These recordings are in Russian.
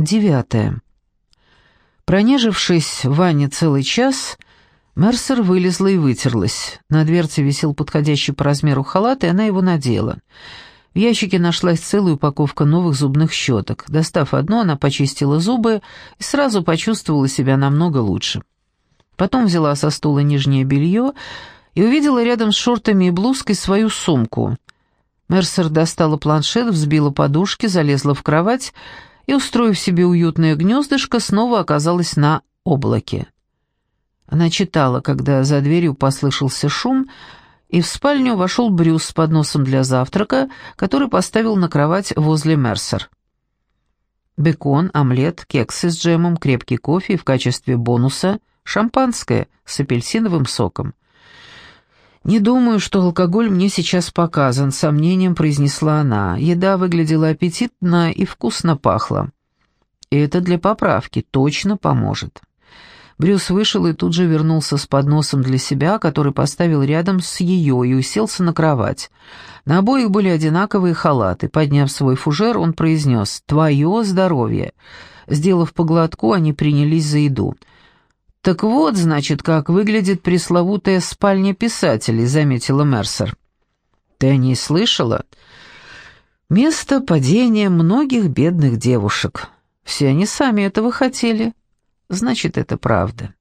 Девятое. Пронежившись в ванне целый час, Мерсер вылезла и вытерлась. На дверце висел подходящий по размеру халат, и она его надела. В ящике нашлась целая упаковка новых зубных щеток. Достав одну, она почистила зубы и сразу почувствовала себя намного лучше. Потом взяла со стула нижнее белье и увидела рядом с шортами и блузкой свою сумку. Мерсер достала планшет, взбила подушки, залезла в кровать и, устроив себе уютное гнездышко, снова оказалась на облаке. Она читала, когда за дверью послышался шум, и в спальню вошел Брюс с подносом для завтрака, который поставил на кровать возле Мерсер. Бекон, омлет, кексы с джемом, крепкий кофе и в качестве бонуса шампанское с апельсиновым соком. «Не думаю, что алкоголь мне сейчас показан», — сомнением произнесла она. Еда выглядела аппетитно и вкусно пахла. И это для поправки точно поможет. Брюс вышел и тут же вернулся с подносом для себя, который поставил рядом с ее и уселся на кровать. На обоих были одинаковые халаты. Подняв свой фужер, он произнес «Твое здоровье». Сделав поглотку, они принялись за еду — «Так вот, значит, как выглядит пресловутая спальня писателей», — заметила Мерсер. «Ты о ней слышала?» «Место падения многих бедных девушек. Все они сами этого хотели. Значит, это правда.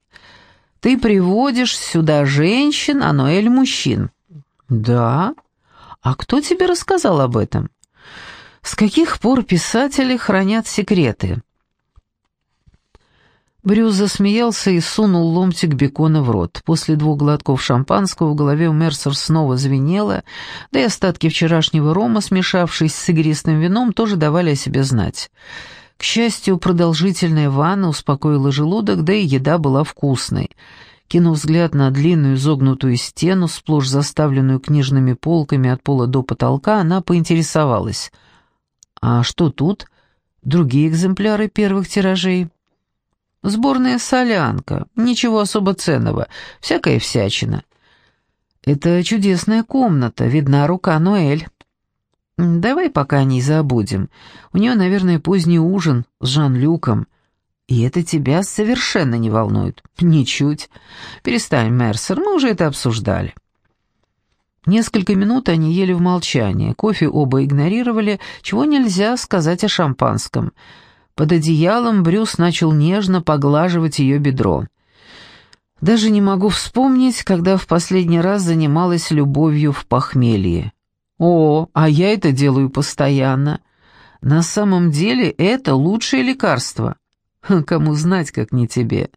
Ты приводишь сюда женщин, а Ноэль мужчин». «Да? А кто тебе рассказал об этом?» «С каких пор писатели хранят секреты?» Брюс засмеялся и сунул ломтик бекона в рот. После двух глотков шампанского в голове у Мерсер снова звенело, да и остатки вчерашнего рома, смешавшись с игристым вином, тоже давали о себе знать. К счастью, продолжительная ванна успокоила желудок, да и еда была вкусной. Кинув взгляд на длинную изогнутую стену, сплошь заставленную книжными полками от пола до потолка, она поинтересовалась. «А что тут? Другие экземпляры первых тиражей?» Сборная солянка, ничего особо ценного, всякая всячина. Это чудесная комната, видна рука Ноэль. Давай пока не забудем. У нее, наверное, поздний ужин с Жан-Люком. И это тебя совершенно не волнует. Ничуть. Перестань, Мерсер, мы уже это обсуждали. Несколько минут они ели в молчании. Кофе оба игнорировали, чего нельзя сказать о шампанском — под одеялом Брюс начал нежно поглаживать ее бедро. Даже не могу вспомнить, когда в последний раз занималась любовью в похмелье. О, а я это делаю постоянно. На самом деле это лучшее лекарство. Кому знать, как не тебе.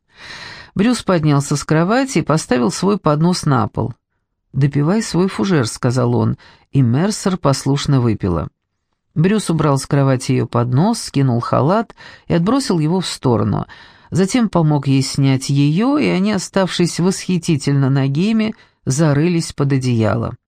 Брюс поднялся с кровати и поставил свой поднос на пол. «Допивай свой фужер», — сказал он, и Мерсер послушно выпила. Брюс убрал с кровати ее поднос, скинул халат и отбросил его в сторону. Затем помог ей снять ее, и они, оставшись восхитительно нагими, зарылись под одеяло.